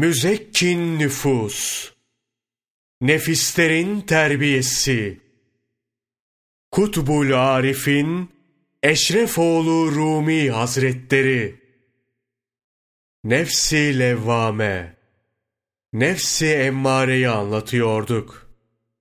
müzekkin nüfus, nefislerin terbiyesi, Kutbul Arif'in Eşrefoğlu Rumi Hazretleri, Nefsi Levvame, Nefsi Emmare'yi anlatıyorduk.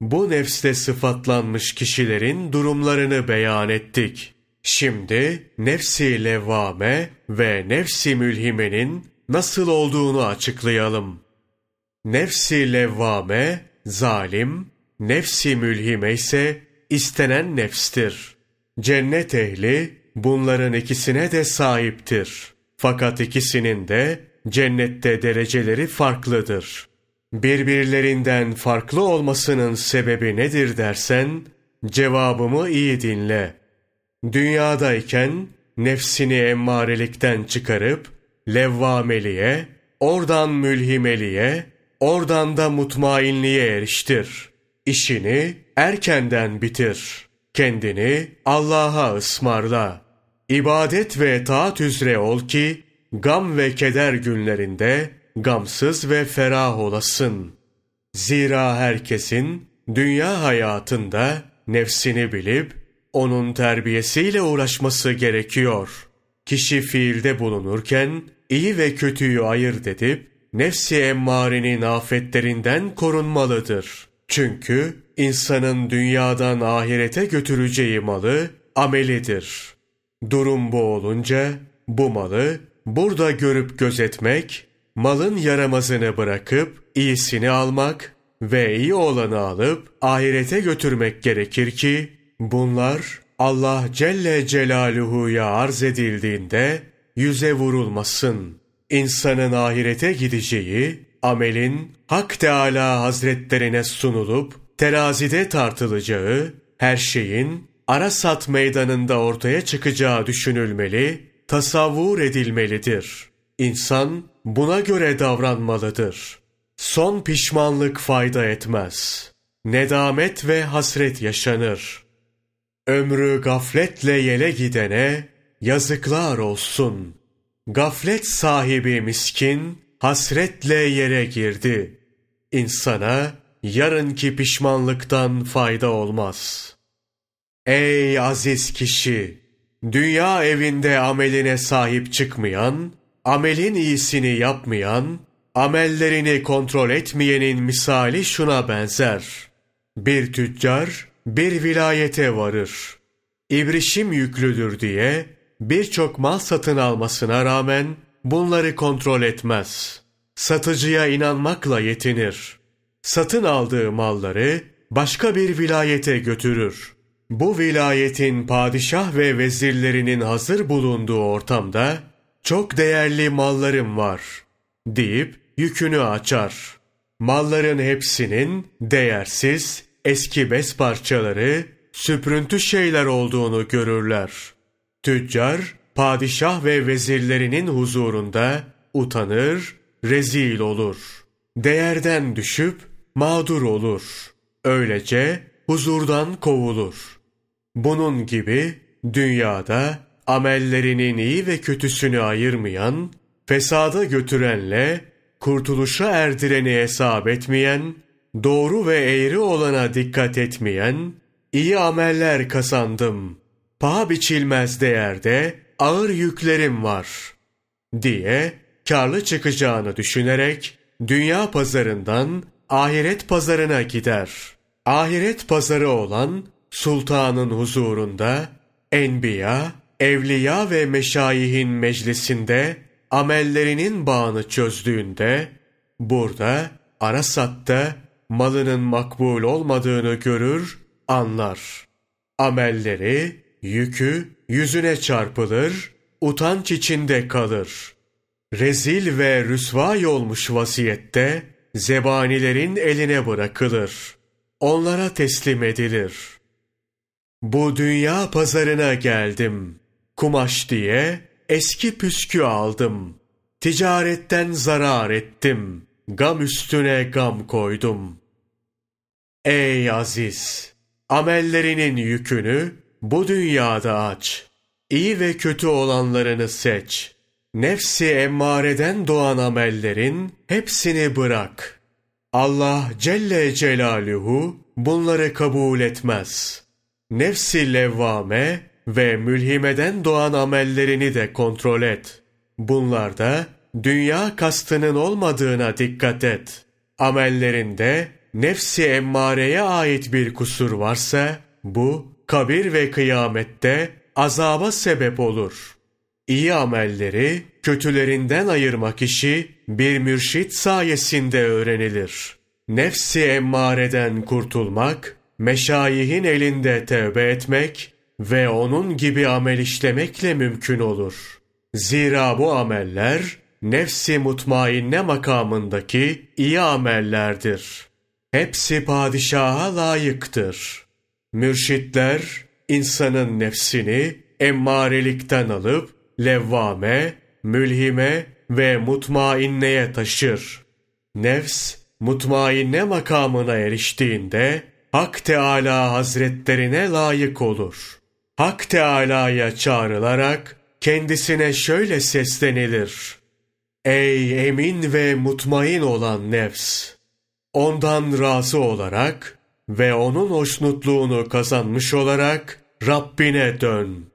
Bu nefste sıfatlanmış kişilerin durumlarını beyan ettik. Şimdi nefsi levvame ve nefsi mülhimenin nasıl olduğunu açıklayalım. Nefsi levvame, zalim, nefsi mülhime ise istenen nefstir. Cennet ehli bunların ikisine de sahiptir. Fakat ikisinin de cennette dereceleri farklıdır. Birbirlerinden farklı olmasının sebebi nedir dersen, cevabımı iyi dinle. Dünyadayken nefsini emmarelikten çıkarıp levvameliğe, oradan mülhimeliğe, oradan da mutmainliğe eriştir. İşini erkenden bitir. Kendini Allah'a ısmarla. İbadet ve taat üzere ol ki, gam ve keder günlerinde gamsız ve ferah olasın. Zira herkesin dünya hayatında nefsini bilip onun terbiyesiyle uğraşması gerekiyor. Kişi fiilde bulunurken iyi ve kötüyü ayırt edip nefsi emmarenin afetlerinden korunmalıdır. Çünkü insanın dünyadan ahirete götüreceği malı amelidir. Durum bu olunca bu malı burada görüp gözetmek, malın yaramazını bırakıp iyisini almak ve iyi olanı alıp ahirete götürmek gerekir ki bunlar Allah Celle Celaluhu'ya arz edildiğinde yüze vurulmasın. İnsanın ahirete gideceği, amelin Hak Teala Hazretlerine sunulup terazide tartılacağı, her şeyin Arasat meydanında ortaya çıkacağı düşünülmeli, tasavvur edilmelidir. İnsan buna göre davranmalıdır. Son pişmanlık fayda etmez. Nedamet ve hasret yaşanır. Ömrü gafletle yele gidene yazıklar olsun. Gaflet sahibi miskin hasretle yere girdi. İnsana yarınki pişmanlıktan fayda olmaz. Ey aziz kişi! Dünya evinde ameline sahip çıkmayan, amelin iyisini yapmayan, amellerini kontrol etmeyenin misali şuna benzer. Bir tüccar bir vilayete varır. İbrişim yüklüdür diye birçok mal satın almasına rağmen bunları kontrol etmez. Satıcıya inanmakla yetinir. Satın aldığı malları başka bir vilayete götürür. Bu vilayetin padişah ve vezirlerinin hazır bulunduğu ortamda çok değerli mallarım var deyip yükünü açar. Malların hepsinin değersiz, eski bez parçaları, süprüntü şeyler olduğunu görürler. Tüccar, padişah ve vezirlerinin huzurunda utanır, rezil olur. Değerden düşüp mağdur olur. Öylece huzurdan kovulur. Bunun gibi dünyada amellerinin iyi ve kötüsünü ayırmayan, fesada götürenle kurtuluşa erdireni hesap etmeyen, doğru ve eğri olana dikkat etmeyen, iyi ameller kazandım, paha biçilmez değerde ağır yüklerim var diye karlı çıkacağını düşünerek dünya pazarından ahiret pazarına gider. Ahiret pazarı olan sultanın huzurunda enbiya, evliya ve meşayihin meclisinde amellerinin bağını çözdüğünde burada Arasat'ta malının makbul olmadığını görür, anlar. Amelleri, yükü yüzüne çarpılır, utanç içinde kalır. Rezil ve rüsvay olmuş vaziyette zebanilerin eline bırakılır. Onlara teslim edilir. Bu dünya pazarına geldim. Kumaş diye eski püskü aldım. Ticaretten zarar ettim. Gam üstüne gam koydum. Ey aziz! Amellerinin yükünü bu dünyada aç. İyi ve kötü olanlarını seç. nefsi emmareden doğan amellerin hepsini bırak. Allah Celle Celaluhu bunları kabul etmez. Nefsi levvame ve mülhimeden doğan amellerini de kontrol et. Bunlarda dünya kastının olmadığına dikkat et. Amellerinde nefsi emmareye ait bir kusur varsa bu kabir ve kıyamette azaba sebep olur. İyi amelleri kötülerinden ayırmak işi bir mürşit sayesinde öğrenilir. Nefsi emmareden kurtulmak, meşayihin elinde tevbe etmek ve onun gibi amel işlemekle mümkün olur. Zira bu ameller nefsi mutmainne makamındaki iyi amellerdir. Hepsi padişaha layıktır. Mürşitler insanın nefsini emmarelikten alıp levvame, mülhime ve mutmainneye taşır. Nefs, mutmainne makamına eriştiğinde Hak Teala Hazretlerine layık olur. Hak Teala'ya çağrılarak kendisine şöyle seslenilir. Ey emin ve mutmain olan nefs! Ondan razı olarak ve onun hoşnutluğunu kazanmış olarak Rabbine dön.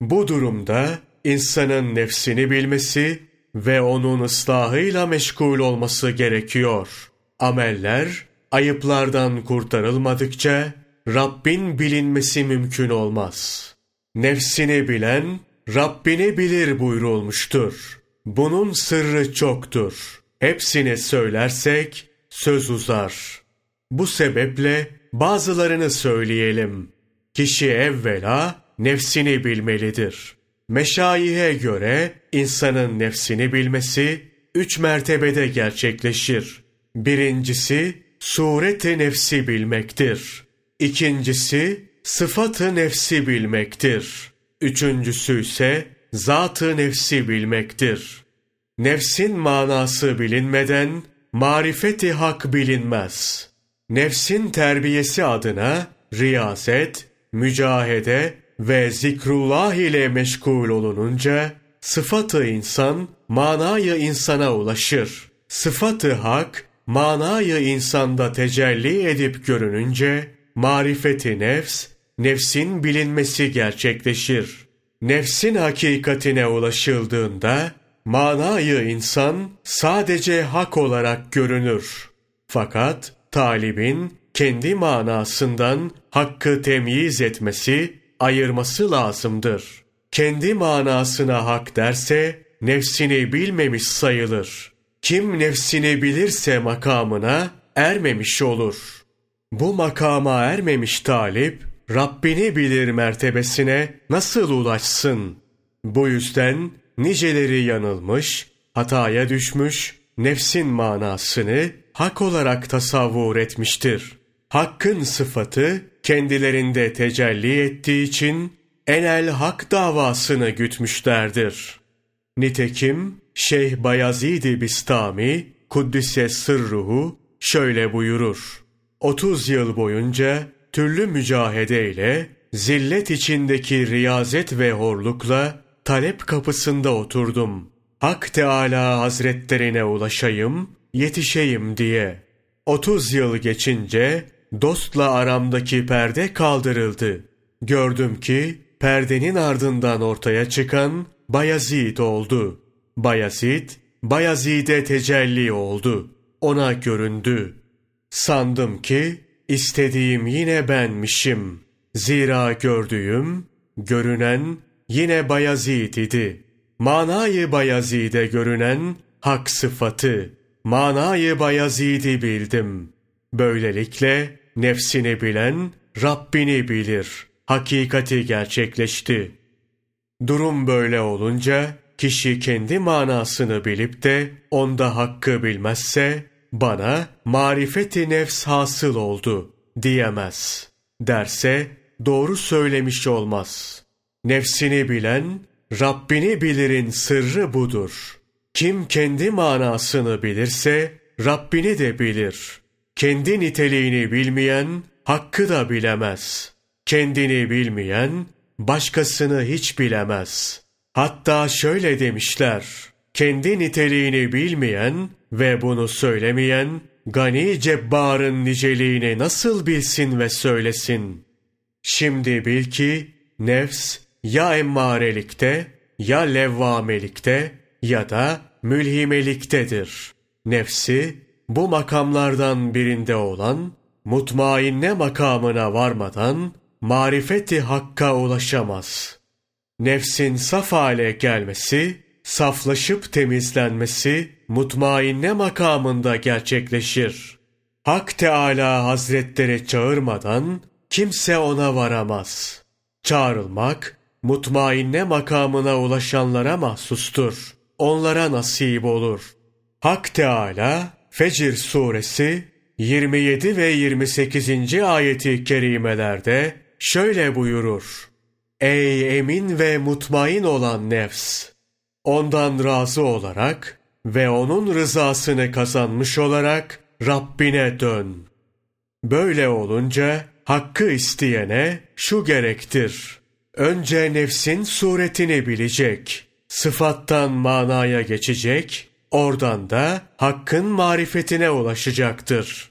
Bu durumda insanın nefsini bilmesi ve onun ıslahıyla meşgul olması gerekiyor. Ameller ayıplardan kurtarılmadıkça Rabbin bilinmesi mümkün olmaz. Nefsini bilen Rabbini bilir buyurulmuştur. Bunun sırrı çoktur. Hepsini söylersek söz uzar. Bu sebeple bazılarını söyleyelim. Kişi evvela nefsini bilmelidir. Meşayihe göre insanın nefsini bilmesi üç mertebede gerçekleşir. Birincisi sureti nefsi bilmektir. İkincisi sıfatı nefsi bilmektir. Üçüncüsü ise zatı nefsi bilmektir. Nefsin manası bilinmeden marifeti hak bilinmez. Nefsin terbiyesi adına riyazet, mücahede ve zikrullah ile meşgul olununca sıfatı insan manayı insana ulaşır. Sıfatı hak manayı insanda tecelli edip görününce marifeti nefs, nefsin bilinmesi gerçekleşir. Nefsin hakikatine ulaşıldığında manayı insan sadece hak olarak görünür. Fakat talibin kendi manasından hakkı temyiz etmesi, ayırması lazımdır. Kendi manasına hak derse nefsini bilmemiş sayılır. Kim nefsini bilirse makamına ermemiş olur. Bu makama ermemiş talip Rabbini bilir mertebesine nasıl ulaşsın? Bu yüzden niceleri yanılmış, hataya düşmüş, nefsin manasını hak olarak tasavvur etmiştir. Hakkın sıfatı kendilerinde tecelli ettiği için enel hak davasını gütmüşlerdir. Nitekim Şeyh Bayazid-i Bistami Kuddise Sırruhu şöyle buyurur. 30 yıl boyunca türlü mücahedeyle, zillet içindeki riyazet ve horlukla talep kapısında oturdum. Hak Teala Hazretlerine ulaşayım, yetişeyim diye. 30 yıl geçince dostla aramdaki perde kaldırıldı. Gördüm ki perdenin ardından ortaya çıkan Bayezid oldu. Bayezid, Bayezid'e tecelli oldu. Ona göründü. Sandım ki istediğim yine benmişim. Zira gördüğüm, görünen yine Bayezid idi. Manayı Bayezid'e görünen hak sıfatı. Manayı Bayezid'i bildim. Böylelikle nefsini bilen Rabbini bilir. Hakikati gerçekleşti. Durum böyle olunca kişi kendi manasını bilip de onda hakkı bilmezse bana marifeti nefs hasıl oldu diyemez. Derse doğru söylemiş olmaz. Nefsini bilen Rabbini bilirin sırrı budur. Kim kendi manasını bilirse Rabbini de bilir. Kendi niteliğini bilmeyen hakkı da bilemez. Kendini bilmeyen başkasını hiç bilemez. Hatta şöyle demişler. Kendi niteliğini bilmeyen ve bunu söylemeyen, gani cebbarın niceliğini nasıl bilsin ve söylesin? Şimdi bil ki, nefs ya emmarelikte, ya levvamelikte ya da mülhimeliktedir. Nefsi, bu makamlardan birinde olan, mutmainne makamına varmadan, marifeti hakka ulaşamaz. Nefsin saf hale gelmesi, saflaşıp temizlenmesi, mutmainne makamında gerçekleşir. Hak Teala Hazretleri çağırmadan kimse ona varamaz. Çağrılmak, mutmainne makamına ulaşanlara mahsustur. Onlara nasip olur. Hak Teala Fecir suresi 27 ve 28. ayeti kerimelerde şöyle buyurur. Ey emin ve mutmain olan nefs! Ondan razı olarak ve onun rızasını kazanmış olarak Rabbine dön. Böyle olunca hakkı isteyene şu gerektir. Önce nefsin suretini bilecek, sıfattan manaya geçecek, oradan da hakkın marifetine ulaşacaktır.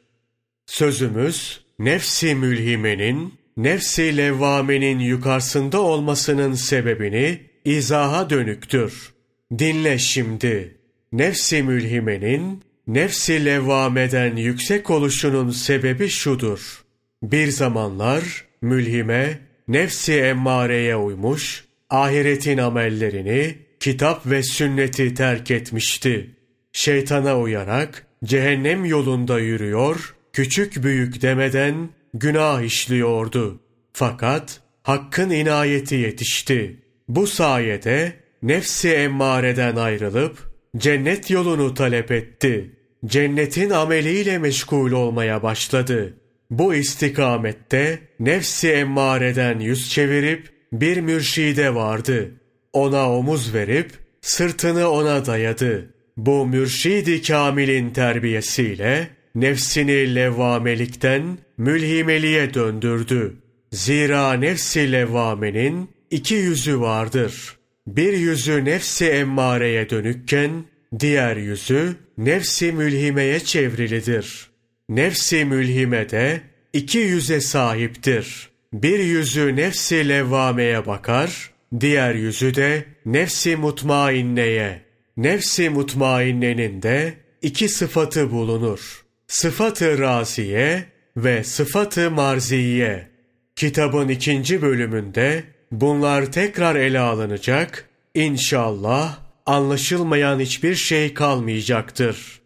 Sözümüz nefsi mülhimenin, nefsi levvamenin yukarısında olmasının sebebini izaha dönüktür. Dinle şimdi. Nefsi mülhimenin, nefsi levvameden yüksek oluşunun sebebi şudur. Bir zamanlar mülhime, nefsi emmareye uymuş, ahiretin amellerini, kitap ve sünneti terk etmişti. Şeytana uyarak cehennem yolunda yürüyor, küçük büyük demeden günah işliyordu. Fakat Hakk'ın inayeti yetişti. Bu sayede nefsi emmareden ayrılıp cennet yolunu talep etti. Cennetin ameliyle meşgul olmaya başladı. Bu istikamette nefsi emmareden yüz çevirip bir mürşide vardı. Ona omuz verip sırtını ona dayadı. Bu mürşidi kamilin terbiyesiyle nefsini levvamelikten mülhimeliğe döndürdü. Zira nefsi levvamenin iki yüzü vardır. Bir yüzü nefsi emmareye dönükken, diğer yüzü nefsi mülhimeye çevrilidir. Nefsi mülhime de iki yüze sahiptir. Bir yüzü nefsi levvameye bakar, diğer yüzü de nefsi mutmainneye. Nefsi mutmainnenin de iki sıfatı bulunur. Sıfatı raziye ve sıfatı marziye. Kitabın ikinci bölümünde bunlar tekrar ele alınacak, İnşallah anlaşılmayan hiçbir şey kalmayacaktır.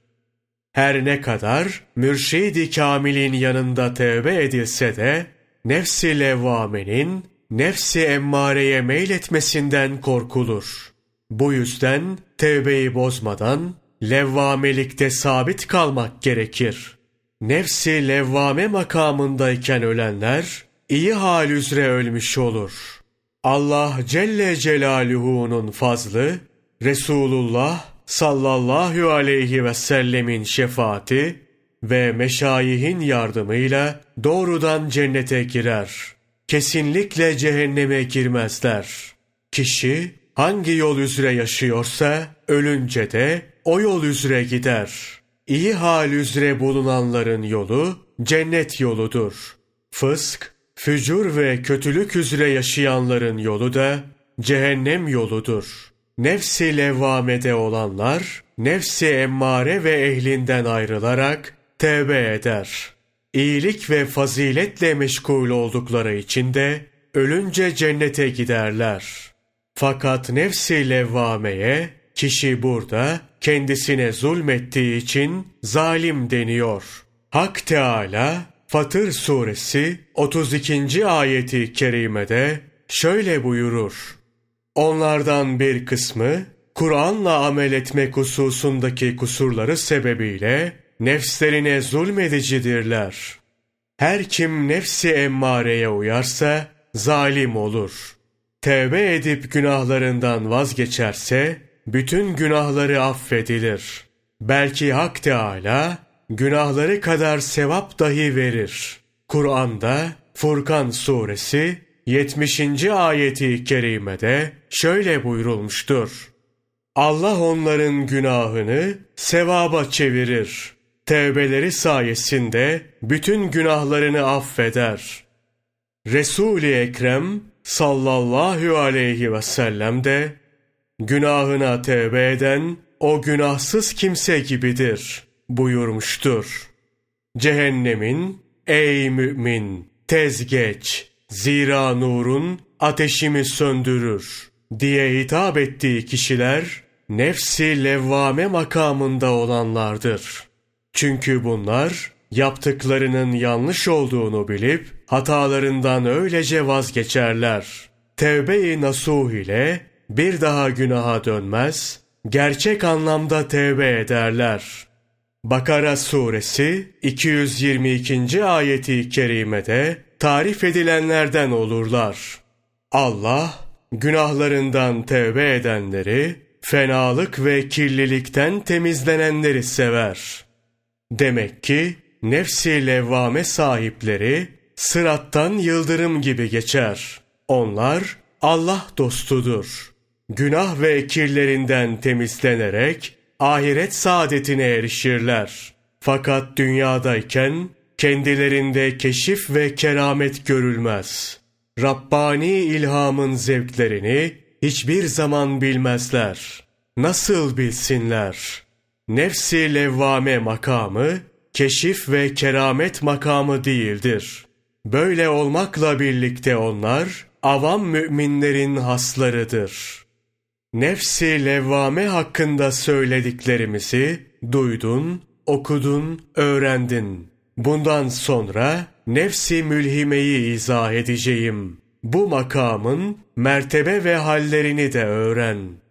Her ne kadar mürşidi kamilin yanında tevbe edilse de, nefsi levvamenin, nefsi emmareye meyletmesinden korkulur. Bu yüzden tevbeyi bozmadan, levvamelikte sabit kalmak gerekir. Nefsi levvame makamındayken ölenler, iyi hal üzere ölmüş olur. Allah Celle Celaluhu'nun fazlı, Resulullah sallallahu aleyhi ve sellemin şefaati ve meşayihin yardımıyla doğrudan cennete girer. Kesinlikle cehenneme girmezler. Kişi hangi yol üzere yaşıyorsa ölünce de o yol üzere gider. İyi hal üzere bulunanların yolu cennet yoludur. Fısk, fücur ve kötülük üzere yaşayanların yolu da cehennem yoludur. Nefsi levvamede olanlar, nefsi emmare ve ehlinden ayrılarak tevbe eder. İyilik ve faziletle meşgul oldukları için de ölünce cennete giderler. Fakat nefsi levvameye kişi burada kendisine zulmettiği için zalim deniyor. Hak Teala Fatır suresi 32. ayeti kerimede şöyle buyurur. Onlardan bir kısmı Kur'an'la amel etmek hususundaki kusurları sebebiyle nefslerine zulmedicidirler. Her kim nefsi emmareye uyarsa zalim olur. Tevbe edip günahlarından vazgeçerse bütün günahları affedilir. Belki Hak Teala günahları kadar sevap dahi verir. Kur'an'da Furkan suresi 70. ayeti kerimede şöyle buyurulmuştur. Allah onların günahını sevaba çevirir. Tevbeleri sayesinde bütün günahlarını affeder. Resul-i Ekrem sallallahu aleyhi ve sellem de günahına tevbe eden o günahsız kimse gibidir buyurmuştur. Cehennemin ey mümin tez geç zira nurun ateşimi söndürür diye hitap ettiği kişiler nefsi levvame makamında olanlardır. Çünkü bunlar yaptıklarının yanlış olduğunu bilip hatalarından öylece vazgeçerler. Tevbe-i nasuh ile bir daha günaha dönmez, gerçek anlamda tevbe ederler. Bakara suresi 222. ayeti kerimede tarif edilenlerden olurlar. Allah günahlarından tevbe edenleri, fenalık ve kirlilikten temizlenenleri sever. Demek ki nefsi levvame sahipleri sırattan yıldırım gibi geçer. Onlar Allah dostudur. Günah ve kirlerinden temizlenerek ahiret saadetine erişirler. Fakat dünyadayken kendilerinde keşif ve keramet görülmez. Rabbani ilhamın zevklerini hiçbir zaman bilmezler. Nasıl bilsinler? Nefsi levvame makamı, keşif ve keramet makamı değildir. Böyle olmakla birlikte onlar, avam müminlerin haslarıdır. Nefsi levvame hakkında söylediklerimizi duydun, okudun, öğrendin. Bundan sonra nefsi mülhimeyi izah edeceğim. Bu makamın mertebe ve hallerini de öğren.''